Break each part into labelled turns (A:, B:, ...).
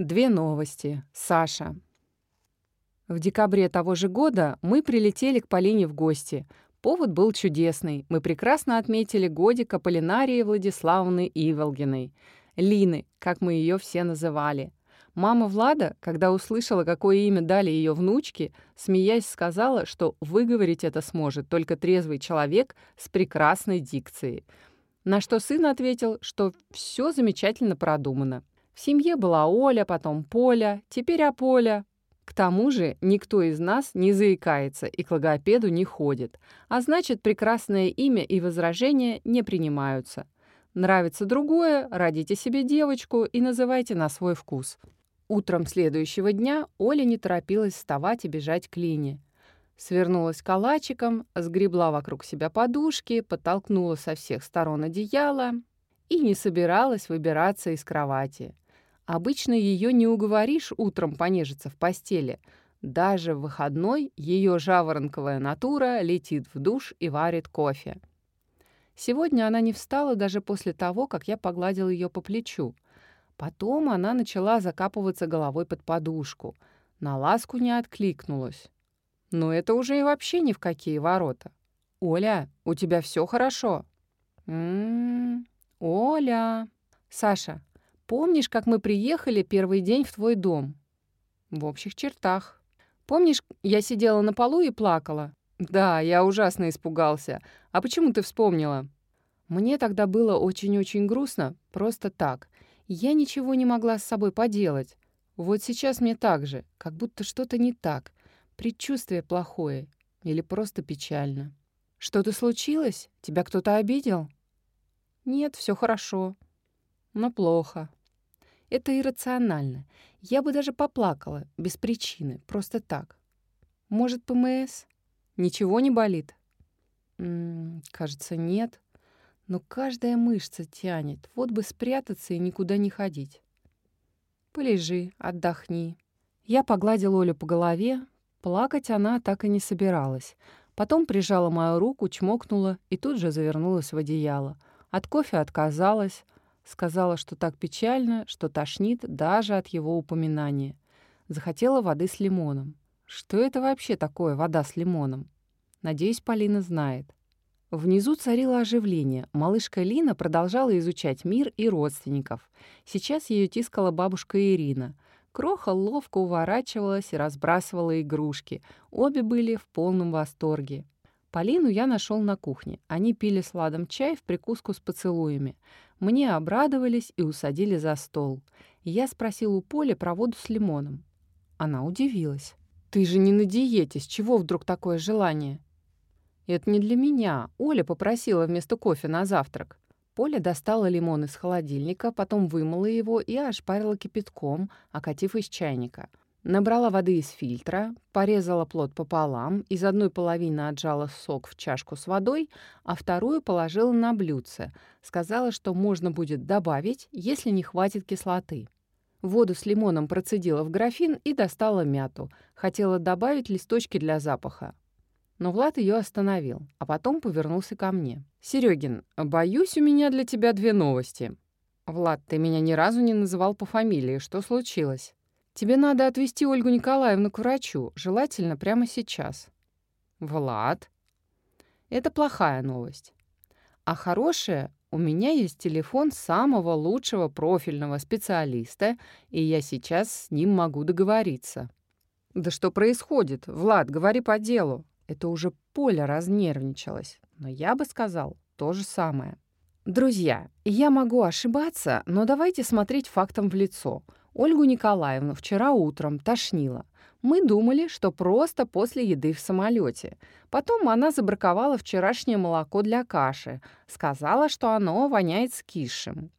A: Две новости. Саша. В декабре того же года мы прилетели к Полине в гости. Повод был чудесный. Мы прекрасно отметили годик Аполлинарии Владиславовны Иволгиной. Лины, как мы ее все называли. Мама Влада, когда услышала, какое имя дали ее внучке, смеясь сказала, что выговорить это сможет только трезвый человек с прекрасной дикцией. На что сын ответил, что все замечательно продумано. В семье была Оля, потом Поля, теперь Аполя. К тому же никто из нас не заикается и к логопеду не ходит, а значит, прекрасное имя и возражения не принимаются. Нравится другое, родите себе девочку и называйте на свой вкус. Утром следующего дня Оля не торопилась вставать и бежать к Лине. Свернулась калачиком, сгребла вокруг себя подушки, подтолкнула со всех сторон одеяло и не собиралась выбираться из кровати. Обычно ее не уговоришь утром понежиться в постели. Даже в выходной ее жаворонковая натура летит в душ и варит кофе. Сегодня она не встала даже после того, как я погладил ее по плечу. Потом она начала закапываться головой под подушку. На ласку не откликнулась. Но это уже и вообще ни в какие ворота. «Оля, у тебя все хорошо?» «М-м-м, Оля...» «Саша, Помнишь, как мы приехали первый день в твой дом? В общих чертах. Помнишь, я сидела на полу и плакала? Да, я ужасно испугался. А почему ты вспомнила? Мне тогда было очень-очень грустно, просто так. Я ничего не могла с собой поделать. Вот сейчас мне так же, как будто что-то не так. Предчувствие плохое или просто печально. Что-то случилось? Тебя кто-то обидел? Нет, все хорошо. Но плохо. Это иррационально. Я бы даже поплакала, без причины, просто так. Может, ПМС? Ничего не болит? М -м, кажется, нет. Но каждая мышца тянет. Вот бы спрятаться и никуда не ходить. Полежи, отдохни. Я погладила Олю по голове. Плакать она так и не собиралась. Потом прижала мою руку, чмокнула и тут же завернулась в одеяло. От кофе отказалась, Сказала, что так печально, что тошнит даже от его упоминания. Захотела воды с лимоном. Что это вообще такое вода с лимоном? Надеюсь, Полина знает. Внизу царило оживление. Малышка Лина продолжала изучать мир и родственников. Сейчас ее тискала бабушка Ирина. Кроха ловко уворачивалась и разбрасывала игрушки. Обе были в полном восторге. Полину я нашел на кухне. Они пили с Ладом чай в прикуску с поцелуями. Мне обрадовались и усадили за стол. Я спросил у Поли про воду с лимоном. Она удивилась. «Ты же не на диете, с чего вдруг такое желание?» «Это не для меня. Оля попросила вместо кофе на завтрак». Поля достала лимон из холодильника, потом вымыла его и ошпарила кипятком, окатив из чайника — Набрала воды из фильтра, порезала плод пополам, из одной половины отжала сок в чашку с водой, а вторую положила на блюдце. Сказала, что можно будет добавить, если не хватит кислоты. Воду с лимоном процедила в графин и достала мяту. Хотела добавить листочки для запаха. Но Влад ее остановил, а потом повернулся ко мне. «Серегин, боюсь, у меня для тебя две новости». «Влад, ты меня ни разу не называл по фамилии. Что случилось?» Тебе надо отвезти Ольгу Николаевну к врачу, желательно прямо сейчас. Влад. Это плохая новость. А хорошая, у меня есть телефон самого лучшего профильного специалиста, и я сейчас с ним могу договориться. Да что происходит? Влад, говори по делу. Это уже Поля разнервничалась, но я бы сказал то же самое. Друзья, я могу ошибаться, но давайте смотреть фактам в лицо — Ольгу Николаевну вчера утром тошнило. Мы думали, что просто после еды в самолете. Потом она забраковала вчерашнее молоко для каши. Сказала, что оно воняет скисшим.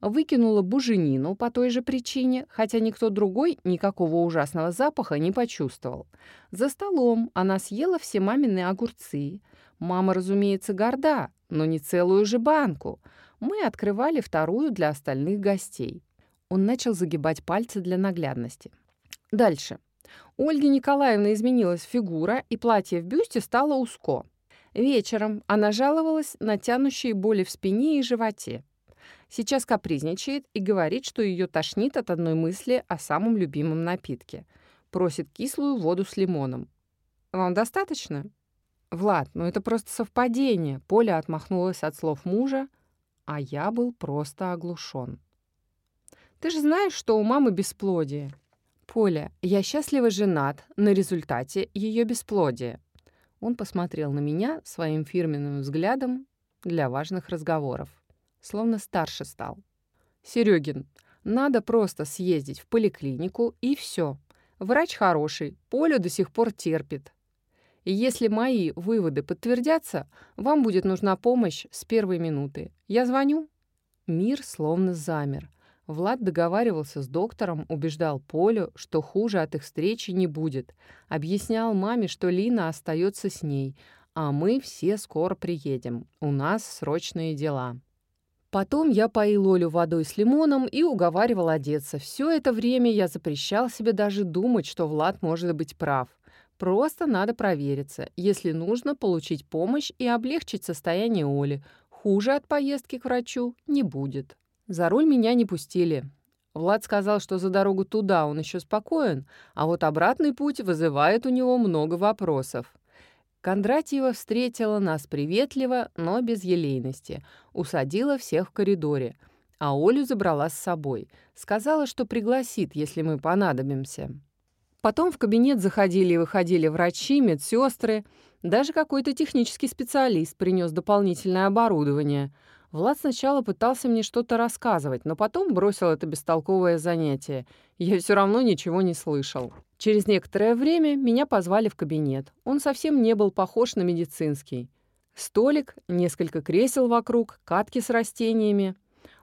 A: Выкинула буженину по той же причине, хотя никто другой никакого ужасного запаха не почувствовал. За столом она съела все мамины огурцы. Мама, разумеется, горда, но не целую же банку. Мы открывали вторую для остальных гостей. Он начал загибать пальцы для наглядности. Дальше. У Ольги Николаевны изменилась фигура, и платье в бюсте стало узко. Вечером она жаловалась на тянущие боли в спине и животе. Сейчас капризничает и говорит, что ее тошнит от одной мысли о самом любимом напитке. Просит кислую воду с лимоном. Вам достаточно? Влад, ну это просто совпадение. Поля отмахнулась от слов мужа, а я был просто оглушен. Ты же знаешь, что у мамы бесплодие. Поля, я счастливо женат на результате ее бесплодия. Он посмотрел на меня своим фирменным взглядом для важных разговоров. Словно старше стал. Серегин, надо просто съездить в поликлинику и все. Врач хороший, Полю до сих пор терпит. И если мои выводы подтвердятся, вам будет нужна помощь с первой минуты. Я звоню?» Мир словно замер. Влад договаривался с доктором, убеждал Полю, что хуже от их встречи не будет. Объяснял маме, что Лина остается с ней, а мы все скоро приедем. У нас срочные дела. Потом я поил Олю водой с лимоном и уговаривал одеться. Все это время я запрещал себе даже думать, что Влад может быть прав. Просто надо провериться. Если нужно, получить помощь и облегчить состояние Оли. Хуже от поездки к врачу не будет. За руль меня не пустили. Влад сказал, что за дорогу туда он еще спокоен, а вот обратный путь вызывает у него много вопросов. Кондратьева встретила нас приветливо, но без елейности. Усадила всех в коридоре. А Олю забрала с собой. Сказала, что пригласит, если мы понадобимся. Потом в кабинет заходили и выходили врачи, медсестры, даже какой-то технический специалист принес дополнительное оборудование. Влад сначала пытался мне что-то рассказывать, но потом бросил это бестолковое занятие. Я все равно ничего не слышал. Через некоторое время меня позвали в кабинет. Он совсем не был похож на медицинский. Столик, несколько кресел вокруг, катки с растениями.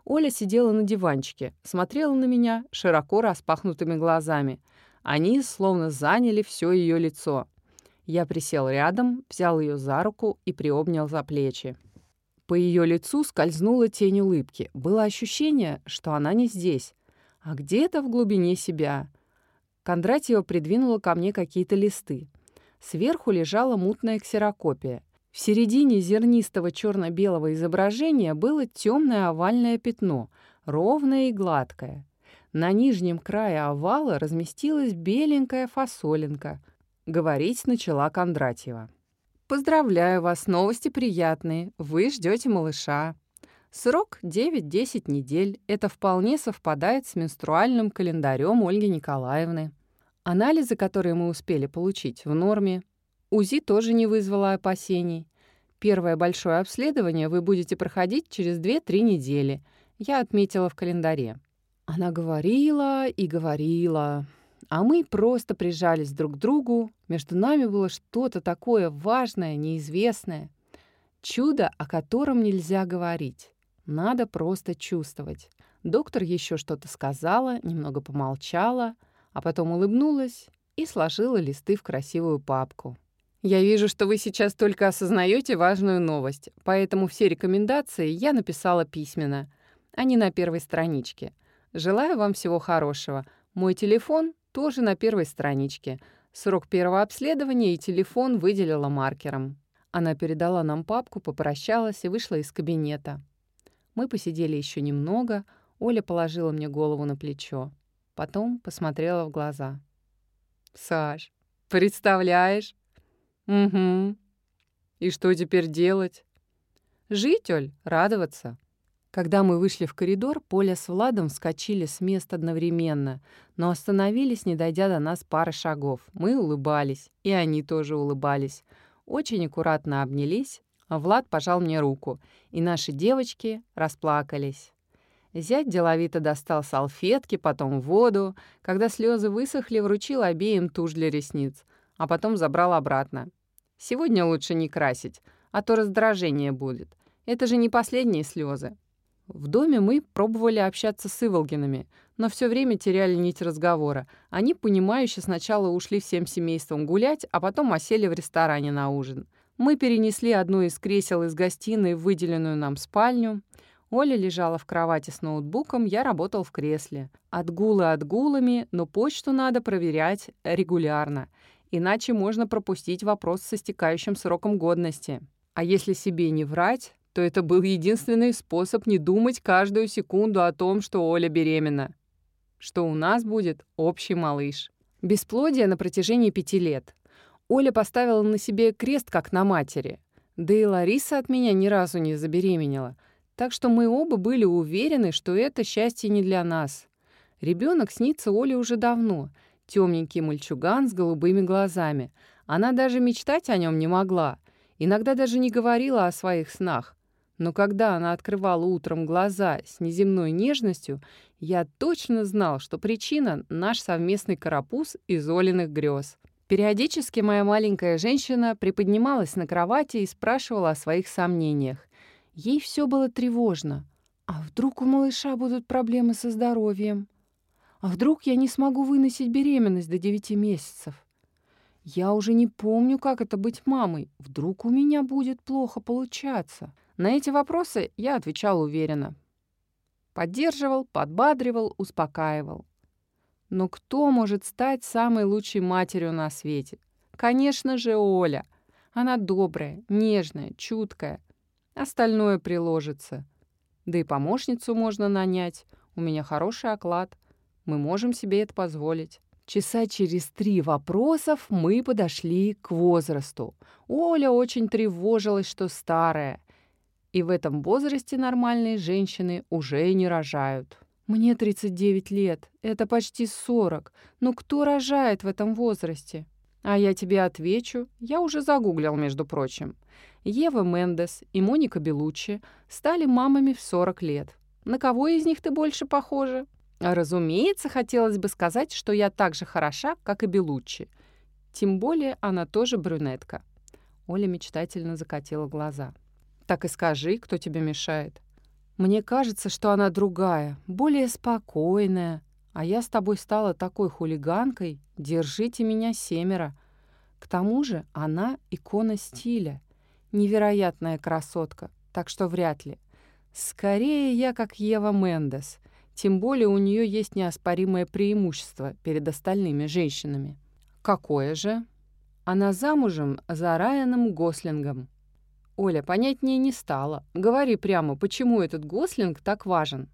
A: Оля сидела на диванчике, смотрела на меня широко распахнутыми глазами — они словно заняли все ее лицо. Я присел рядом, взял ее за руку и приобнял за плечи. По ее лицу скользнула тень улыбки. Было ощущение, что она не здесь, а где-то в глубине себя. Кондратьева придвинула ко мне какие-то листы. Сверху лежала мутная ксерокопия. В середине зернистого черно-белого изображения было темное овальное пятно, ровное и гладкое. На нижнем крае овала разместилась беленькая фасолинка. Говорить начала Кондратьева. «Поздравляю вас, новости приятные. Вы ждете малыша. Срок 9-10 недель. Это вполне совпадает с менструальным календарем Ольги Николаевны. Анализы, которые мы успели получить, в норме. УЗИ тоже не вызвало опасений. Первое большое обследование вы будете проходить через 2-3 недели. Я отметила в календаре. Она говорила и говорила, а мы просто прижались друг к другу. Между нами было что-то такое важное, неизвестное. Чудо, о котором нельзя говорить. Надо просто чувствовать. Доктор еще что-то сказала, немного помолчала, а потом улыбнулась и сложила листы в красивую папку. Я вижу, что вы сейчас только осознаете важную новость, поэтому все рекомендации я написала письменно, а не на первой страничке — Желаю вам всего хорошего. Мой телефон тоже на первой страничке. Срок первого обследования и телефон выделила маркером. Она передала нам папку, попрощалась и вышла из кабинета. Мы посидели еще немного. Оля положила мне голову на плечо. Потом посмотрела в глаза. «Саш, представляешь?» «Угу. И что теперь делать?» «Жить, Оль, радоваться». Когда мы вышли в коридор, Поля с Владом вскочили с места одновременно, но остановились, не дойдя до нас пары шагов. Мы улыбались, и они тоже улыбались. Очень аккуратно обнялись, а Влад пожал мне руку, и наши девочки расплакались. Зять деловито достал салфетки, потом воду. Когда слезы высохли, вручил обеим тушь для ресниц, а потом забрал обратно. «Сегодня лучше не красить, а то раздражение будет. Это же не последние слезы. В доме мы пробовали общаться с Иволгинами, но все время теряли нить разговора. Они, понимающе, сначала ушли всем семейством гулять, а потом осели в ресторане на ужин. Мы перенесли одно из кресел из гостиной в выделенную нам спальню. Оля лежала в кровати с ноутбуком, я работал в кресле. Отгулы отгулами, но почту надо проверять регулярно, иначе можно пропустить вопрос со стекающим сроком годности. А если себе не врать, то это был единственный способ не думать каждую секунду о том, что Оля беременна. Что у нас будет общий малыш. Бесплодие на протяжении пяти лет. Оля поставила на себе крест, как на матери. Да и Лариса от меня ни разу не забеременела. Так что мы оба были уверены, что это счастье не для нас. Ребенок снится Оле уже давно. Темненький мальчуган с голубыми глазами. Она даже мечтать о нем не могла. Иногда даже не говорила о своих снах. Но когда она открывала утром глаза с неземной нежностью, я точно знал, что причина — наш совместный карапуз из Олиных грез. Периодически моя маленькая женщина приподнималась на кровати и спрашивала о своих сомнениях. Ей все было тревожно. А вдруг у малыша будут проблемы со здоровьем? А вдруг я не смогу выносить беременность до девяти месяцев? Я уже не помню, как это быть мамой. Вдруг у меня будет плохо получаться? На эти вопросы я отвечал уверенно. Поддерживал, подбадривал, успокаивал. Но кто может стать самой лучшей матерью на свете? Конечно же, Оля. Она добрая, нежная, чуткая. Остальное приложится. Да и помощницу можно нанять. У меня хороший оклад. Мы можем себе это позволить. Часа через три вопросов мы подошли к возрасту. Оля очень тревожилась, что старая. И в этом возрасте нормальные женщины уже не рожают. Мне 39 лет, это почти 40. Но кто рожает в этом возрасте? А я тебе отвечу, я уже загуглил, между прочим. Ева Мендес и Моника Белуччи стали мамами в 40 лет. На кого из них ты больше похожа? Разумеется, хотелось бы сказать, что я так же хороша, как и Белуччи. Тем более она тоже брюнетка. Оля мечтательно закатила глаза. Так и скажи, кто тебе мешает. Мне кажется, что она другая, более спокойная. А я с тобой стала такой хулиганкой. Держите меня семеро. К тому же она икона стиля. Невероятная красотка, так что вряд ли. Скорее я как Ева Мендес. Тем более у нее есть неоспоримое преимущество перед остальными женщинами. Какое же? Она замужем за Райаном Гослингом. Оля понятнее не стала. Говори прямо, почему этот Гослинг так важен?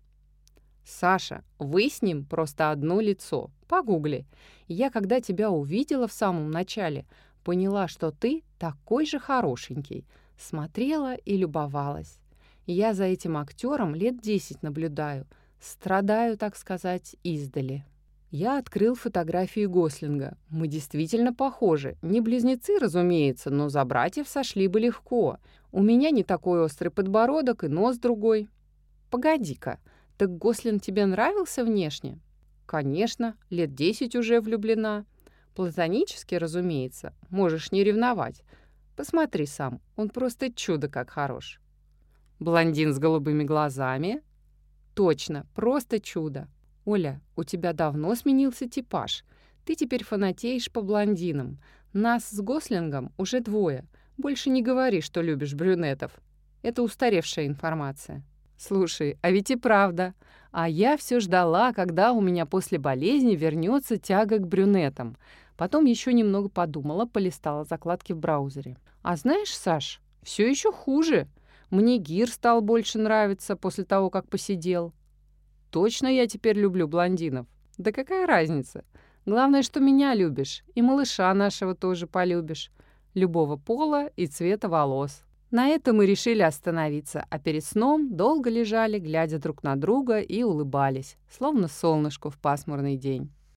A: Саша, вы с ним просто одно лицо. Погугли. Я, когда тебя увидела в самом начале, поняла, что ты такой же хорошенький. Смотрела и любовалась. Я за этим актером лет десять наблюдаю. Страдаю, так сказать, издали. Я открыл фотографии Гослинга. Мы действительно похожи. Не близнецы, разумеется, но за братьев сошли бы легко. У меня не такой острый подбородок и нос другой. Погоди-ка, так Гослин тебе нравился внешне? Конечно, лет десять уже влюблена. Платонически, разумеется. Можешь не ревновать. Посмотри сам, он просто чудо как хорош. Блондин с голубыми глазами? Точно, просто чудо. «Оля, у тебя давно сменился типаж. Ты теперь фанатеешь по блондинам. Нас с Гослингом уже двое. Больше не говори, что любишь брюнетов. Это устаревшая информация». «Слушай, а ведь и правда. А я все ждала, когда у меня после болезни вернется тяга к брюнетам. Потом еще немного подумала, полистала закладки в браузере. А знаешь, Саш, все еще хуже. Мне Гир стал больше нравиться после того, как посидел. Точно я теперь люблю блондинов? Да какая разница? Главное, что меня любишь, и малыша нашего тоже полюбишь. Любого пола и цвета волос. На этом мы решили остановиться, а перед сном долго лежали, глядя друг на друга и улыбались, словно солнышко в пасмурный день.